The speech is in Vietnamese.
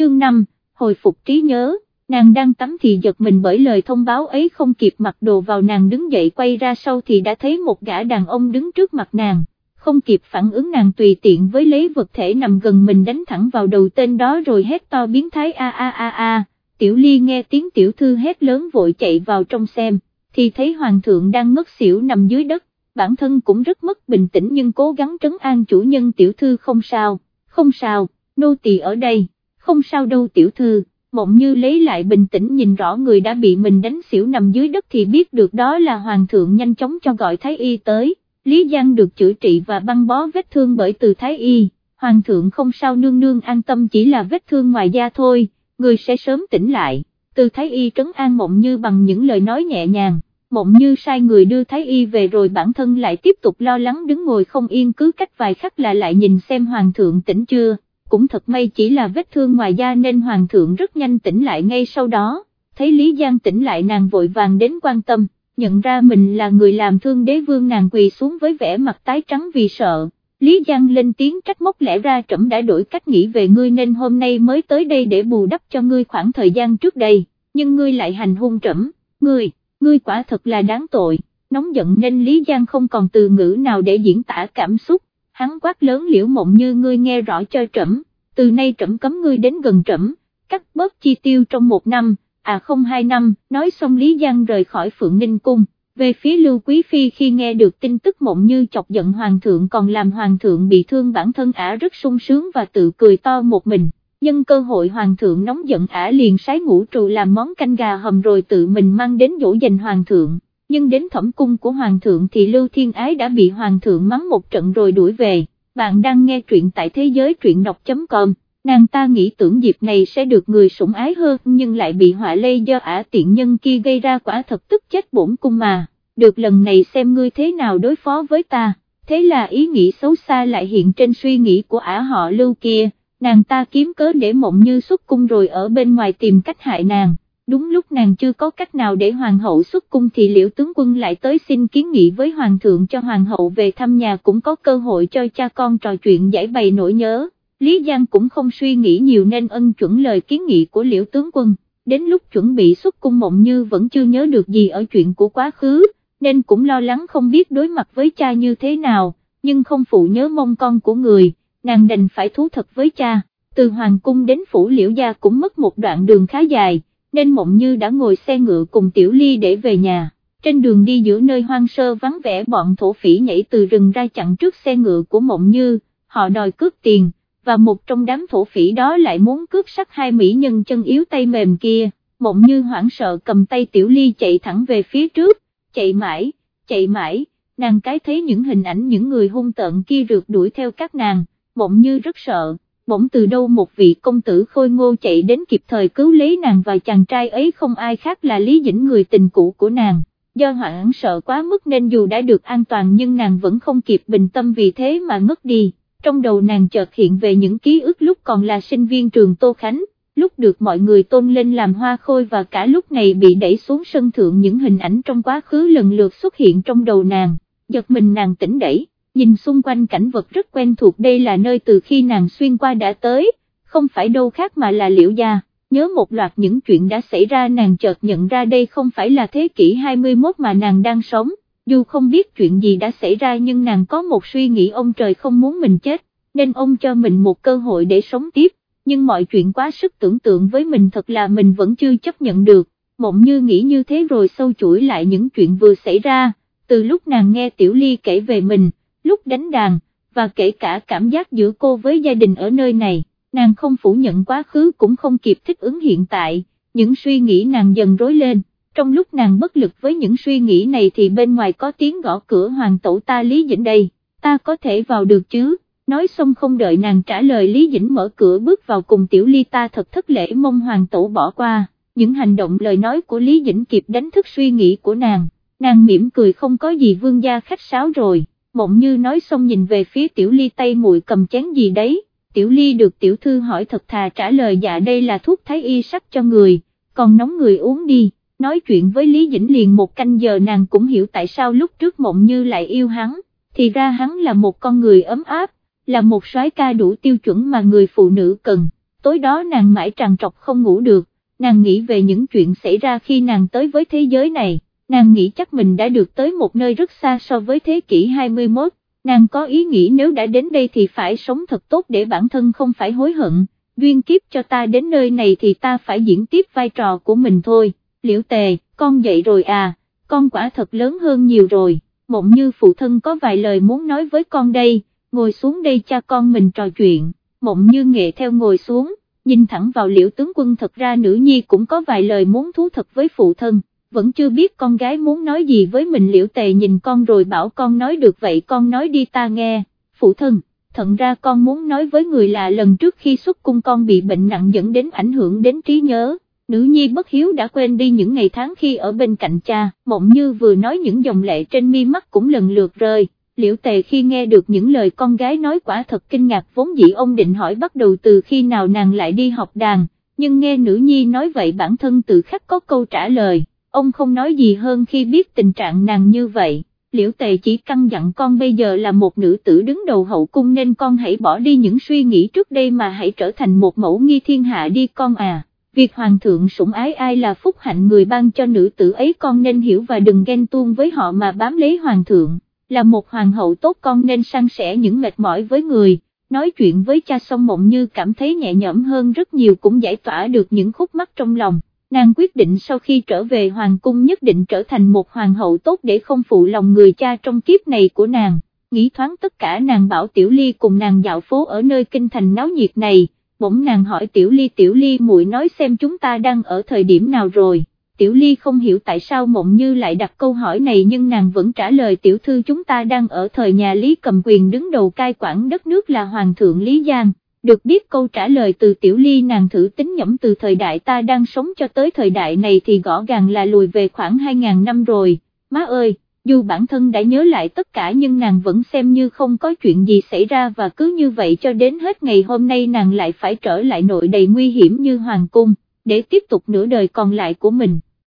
chương 5, hồi phục trí nhớ, nàng đang tắm thì giật mình bởi lời thông báo ấy không kịp mặc đồ vào nàng đứng dậy quay ra sau thì đã thấy một gã đàn ông đứng trước mặt nàng, không kịp phản ứng nàng tùy tiện với lấy vật thể nằm gần mình đánh thẳng vào đầu tên đó rồi hét to biến thái a a a a, tiểu ly nghe tiếng tiểu thư hét lớn vội chạy vào trong xem, thì thấy hoàng thượng đang ngất xỉu nằm dưới đất, bản thân cũng rất mất bình tĩnh nhưng cố gắng trấn an chủ nhân tiểu thư không sao, không sao, nô tỳ ở đây, không sao đâu tiểu thư, mộng như lấy lại bình tĩnh nhìn rõ người đã bị mình đánh xỉu nằm dưới đất thì biết được đó là hoàng thượng nhanh chóng cho gọi thái y tới, Lý Giang được chữa trị và băng bó vết thương bởi từ thái y, hoàng thượng không sao nương nương an tâm chỉ là vết thương ngoài da thôi, người sẽ sớm tỉnh lại, từ thái y trấn an mộng như bằng những lời nói nhẹ nhàng. Mộng như sai người đưa Thái Y về rồi bản thân lại tiếp tục lo lắng đứng ngồi không yên cứ cách vài khắc là lại nhìn xem Hoàng thượng tỉnh chưa, cũng thật may chỉ là vết thương ngoài da nên Hoàng thượng rất nhanh tỉnh lại ngay sau đó, thấy Lý Giang tỉnh lại nàng vội vàng đến quan tâm, nhận ra mình là người làm thương đế vương nàng quỳ xuống với vẻ mặt tái trắng vì sợ. Lý Giang lên tiếng trách móc lẽ ra trẫm đã đổi cách nghĩ về ngươi nên hôm nay mới tới đây để bù đắp cho ngươi khoảng thời gian trước đây, nhưng ngươi lại hành hung trẫm, ngươi ngươi quả thật là đáng tội, nóng giận nên Lý Giang không còn từ ngữ nào để diễn tả cảm xúc, hắn quát lớn liễu mộng như ngươi nghe rõ cho trẫm, từ nay trẫm cấm ngươi đến gần trẫm, cắt bớt chi tiêu trong một năm, à không hai năm, nói xong Lý Giang rời khỏi Phượng Ninh Cung. Về phía Lưu Quý Phi khi nghe được tin tức mộng như chọc giận Hoàng thượng còn làm Hoàng thượng bị thương bản thân ả rất sung sướng và tự cười to một mình nhân cơ hội hoàng thượng nóng giận ả liền sái ngũ trù làm món canh gà hầm rồi tự mình mang đến dỗ dành hoàng thượng, nhưng đến thẩm cung của hoàng thượng thì Lưu Thiên Ái đã bị hoàng thượng mắng một trận rồi đuổi về, bạn đang nghe truyện tại thế giới truyện đọc.com. Nàng ta nghĩ tưởng dịp này sẽ được người sủng ái hơn nhưng lại bị họa lây do ả tiện nhân kia gây ra quả thật tức chết bổn cung mà, được lần này xem ngươi thế nào đối phó với ta, thế là ý nghĩ xấu xa lại hiện trên suy nghĩ của ả họ lưu kia, nàng ta kiếm cớ để mộng như xuất cung rồi ở bên ngoài tìm cách hại nàng, đúng lúc nàng chưa có cách nào để hoàng hậu xuất cung thì liễu tướng quân lại tới xin kiến nghị với hoàng thượng cho hoàng hậu về thăm nhà cũng có cơ hội cho cha con trò chuyện giải bày nỗi nhớ, Lý Giang cũng không suy nghĩ nhiều nên ân chuẩn lời kiến nghị của liễu tướng quân, đến lúc chuẩn bị xuất cung mộng như vẫn chưa nhớ được gì ở chuyện của quá khứ, nên cũng lo lắng không biết đối mặt với cha như thế nào, nhưng không phụ nhớ mong con của người nàng đành phải thú thật với cha, từ hoàng cung đến phủ liễu gia cũng mất một đoạn đường khá dài, nên mộng như đã ngồi xe ngựa cùng tiểu ly để về nhà. Trên đường đi giữa nơi hoang sơ vắng vẻ bọn thổ phỉ nhảy từ rừng ra chặn trước xe ngựa của mộng như, họ đòi cướp tiền, và một trong đám thổ phỉ đó lại muốn cướp sắc hai mỹ nhân chân yếu tay mềm kia, mộng như hoảng sợ cầm tay tiểu ly chạy thẳng về phía trước, chạy mãi, chạy mãi, nàng cái thấy những hình ảnh những người hung tợn kia rượt đuổi theo các nàng, mộng như rất sợ, bỗng từ đâu một vị công tử khôi ngô chạy đến kịp thời cứu lấy nàng và chàng trai ấy không ai khác là Lý Dĩnh người tình cũ của nàng. Do hoảng sợ quá mức nên dù đã được an toàn nhưng nàng vẫn không kịp bình tâm vì thế mà ngất đi, trong đầu nàng chợt hiện về những ký ức lúc còn là sinh viên trường Tô Khánh, lúc được mọi người tôn lên làm hoa khôi và cả lúc này bị đẩy xuống sân thượng những hình ảnh trong quá khứ lần lượt xuất hiện trong đầu nàng, giật mình nàng tỉnh đẩy nhìn xung quanh cảnh vật rất quen thuộc đây là nơi từ khi nàng xuyên qua đã tới, không phải đâu khác mà là liễu gia, nhớ một loạt những chuyện đã xảy ra nàng chợt nhận ra đây không phải là thế kỷ 21 mà nàng đang sống, dù không biết chuyện gì đã xảy ra nhưng nàng có một suy nghĩ ông trời không muốn mình chết, nên ông cho mình một cơ hội để sống tiếp, nhưng mọi chuyện quá sức tưởng tượng với mình thật là mình vẫn chưa chấp nhận được, mộng như nghĩ như thế rồi sâu chuỗi lại những chuyện vừa xảy ra, từ lúc nàng nghe Tiểu Ly kể về mình lúc đánh đàn, và kể cả cảm giác giữa cô với gia đình ở nơi này, nàng không phủ nhận quá khứ cũng không kịp thích ứng hiện tại, những suy nghĩ nàng dần rối lên, trong lúc nàng bất lực với những suy nghĩ này thì bên ngoài có tiếng gõ cửa hoàng tổ ta Lý Dĩnh đây, ta có thể vào được chứ, nói xong không đợi nàng trả lời Lý Dĩnh mở cửa bước vào cùng tiểu ly ta thật thất lễ mong hoàng tổ bỏ qua, những hành động lời nói của Lý Dĩnh kịp đánh thức suy nghĩ của nàng, nàng mỉm cười không có gì vương gia khách sáo rồi mộng như nói xong nhìn về phía tiểu ly tay muội cầm chén gì đấy, tiểu ly được tiểu thư hỏi thật thà trả lời dạ đây là thuốc thái y sắc cho người, còn nóng người uống đi, nói chuyện với Lý Dĩnh liền một canh giờ nàng cũng hiểu tại sao lúc trước mộng như lại yêu hắn, thì ra hắn là một con người ấm áp, là một soái ca đủ tiêu chuẩn mà người phụ nữ cần, tối đó nàng mãi tràn trọc không ngủ được, nàng nghĩ về những chuyện xảy ra khi nàng tới với thế giới này, nàng nghĩ chắc mình đã được tới một nơi rất xa so với thế kỷ 21, nàng có ý nghĩ nếu đã đến đây thì phải sống thật tốt để bản thân không phải hối hận, duyên kiếp cho ta đến nơi này thì ta phải diễn tiếp vai trò của mình thôi, liễu tề, con dậy rồi à, con quả thật lớn hơn nhiều rồi, mộng như phụ thân có vài lời muốn nói với con đây, ngồi xuống đây cha con mình trò chuyện, mộng như nghệ theo ngồi xuống, nhìn thẳng vào liễu tướng quân thật ra nữ nhi cũng có vài lời muốn thú thật với phụ thân, vẫn chưa biết con gái muốn nói gì với mình. Liễu tề nhìn con rồi bảo con nói được vậy con nói đi ta nghe, phụ thân, thận ra con muốn nói với người là lần trước khi xuất cung con bị bệnh nặng dẫn đến ảnh hưởng đến trí nhớ. Nữ nhi bất hiếu đã quên đi những ngày tháng khi ở bên cạnh cha, mộng như vừa nói những dòng lệ trên mi mắt cũng lần lượt rơi, liễu tề khi nghe được những lời con gái nói quả thật kinh ngạc vốn dĩ ông định hỏi bắt đầu từ khi nào nàng lại đi học đàn, nhưng nghe nữ nhi nói vậy bản thân tự khắc có câu trả lời, ông không nói gì hơn khi biết tình trạng nàng như vậy. Liễu Tề chỉ căn dặn con bây giờ là một nữ tử đứng đầu hậu cung nên con hãy bỏ đi những suy nghĩ trước đây mà hãy trở thành một mẫu nghi thiên hạ đi con à. Việc hoàng thượng sủng ái ai là phúc hạnh người ban cho nữ tử ấy con nên hiểu và đừng ghen tuông với họ mà bám lấy hoàng thượng là một hoàng hậu tốt con nên san sẻ những mệt mỏi với người, nói chuyện với cha xong mộng như cảm thấy nhẹ nhõm hơn rất nhiều cũng giải tỏa được những khúc mắc trong lòng. Nàng quyết định sau khi trở về hoàng cung nhất định trở thành một hoàng hậu tốt để không phụ lòng người cha trong kiếp này của nàng, nghĩ thoáng tất cả nàng bảo Tiểu Ly cùng nàng dạo phố ở nơi kinh thành náo nhiệt này, bỗng nàng hỏi Tiểu Ly Tiểu Ly muội nói xem chúng ta đang ở thời điểm nào rồi, Tiểu Ly không hiểu tại sao mộng như lại đặt câu hỏi này nhưng nàng vẫn trả lời tiểu thư chúng ta đang ở thời nhà Lý cầm quyền đứng đầu cai quản đất nước là Hoàng thượng Lý Giang. Được biết câu trả lời từ Tiểu Ly nàng thử tính nhẩm từ thời đại ta đang sống cho tới thời đại này thì gõ gàng là lùi về khoảng 2.000 năm rồi, má ơi, dù bản thân đã nhớ lại tất cả nhưng nàng vẫn xem như không có chuyện gì xảy ra và cứ như vậy cho đến hết ngày hôm nay nàng lại phải trở lại nội đầy nguy hiểm như Hoàng Cung, để tiếp tục nửa đời còn lại của mình.